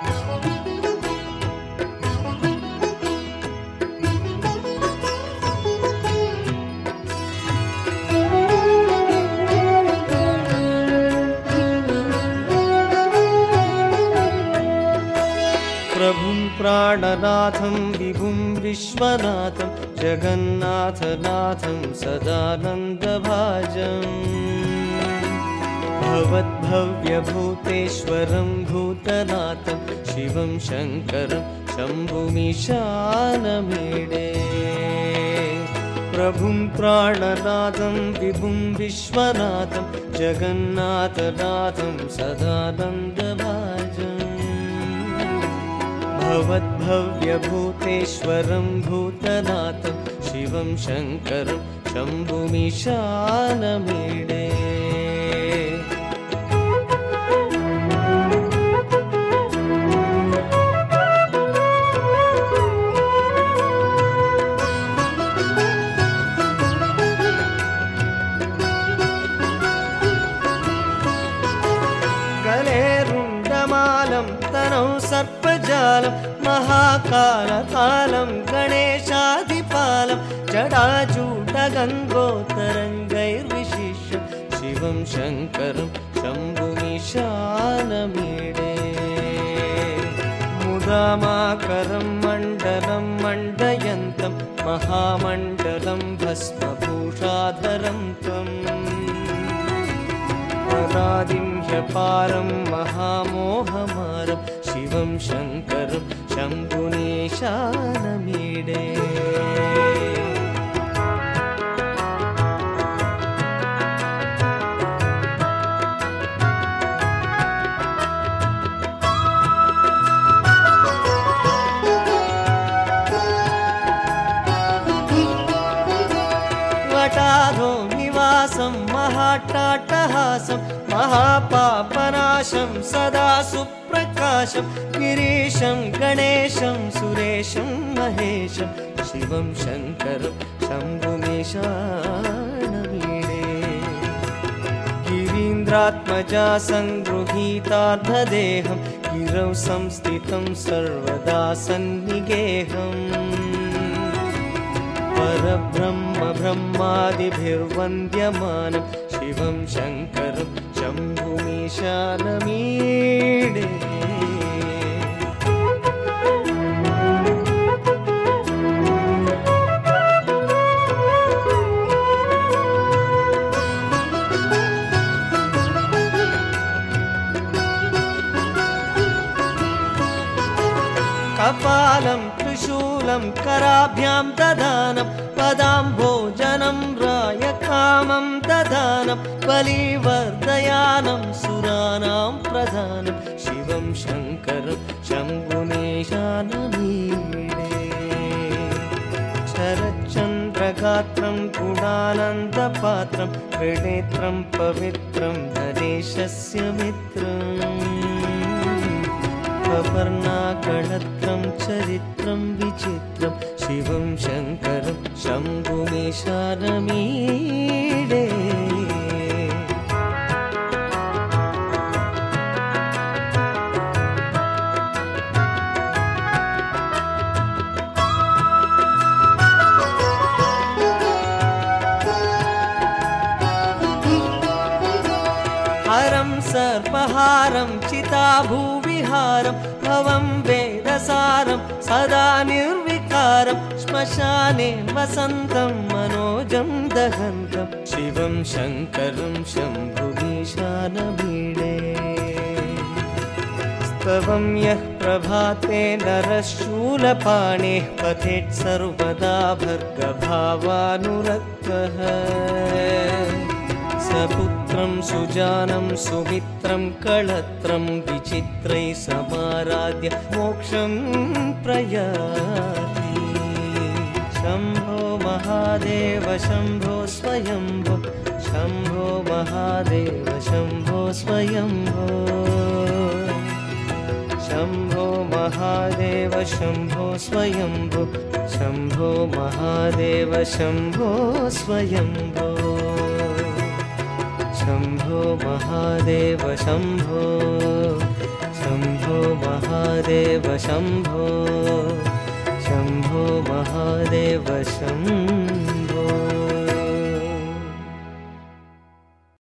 प्रभुं प्राणनाथं विभुं विश्वनाथं जगन्नाथनाथं सदानन्दभाजम्। भवद्भव्यभूतेश्वरं भूतनाथं शिवं शङ्करं शम्भुमिशानमीडे। प्रभुं प्राणनाथं विभुं विश्वनाथं जगन्नाथनाथं सदानन्दभाजम्। भवद्भव्यभूतेश्वरं भूतनाथं शिवं शङ्करं शम्भुमिशानमीडे सर्पजालं महाकालकालं गणेशादिपालं जडाजूटगङ्गोत्तरङ्गैर्विशिष्य शिवं शङ्करं शम्भुमिशानमीडे मुदामाकरं मण्डलं मण्डयन्तं महामण्डलं भस्मभूषाधरं त्वम् अनादिं ह्यपारं महामोहमारं शङ्करं शम्भुनेशानमीडे महाट्टाटहासं महापापनाशं सदा सुप्रकाशं गिरीशं गणेशं सुरेशं महेशं शिवं शङ्करं शम्भुमेशानमीडे गिरीन्द्रात्मजा सङ्गृहीतार्धदेहं गिरौ संस्थितं सर्वदा सन्निगेहम् परब्रह्म ब्रह्मादिभिर्वन्द्यमानं शिवं शङ्करं शम्भुमीशानमीडे। कपालं कराभ्यां ददानं पदाम्भोजनं रायकामं ददानं बलिवर्धयानं सुराणां प्रधानं शिवं शङ्करं शम्भुनेशानमीडे। शरच्चन्द्रगात्रं गुणानन्दपात्रं त्रिनेत्रं पवित्रं नरेशस्य मित्रम् पर्णाकळत्रं चरित्रं विचित्रं शिवं शङ्करं शम्भुमेशानमीडे हरं सर्पहारं चिताभूविहारं भवं वेदसारं सदा निर्विकारं श्मशाने वसन्तं मनोजं दहन्तं। शिवं शङ्करं शम्भुमीशानमीडे स्तवं यः प्रभाते नरशूलपाणेः पठेत् सर्वदा भर्गभावानुरक्तः। सपुत्रं सुजानं सुमित्रं कळत्रं विचित्रै समाराध्य मोक्षं प्रयाति। शम्भो महादेव शम्भो स्वयम्भो शम्भो महादेव शम्भो स्वयम्भो। शम्भो महादेव शम्भो स्वयम्भो शम्भो महादेव शम्भो स्वयम्भो शम्भो महादेव शम्भो। शम्भो महादेव शम्भो। शम्भो महादेव शम्भो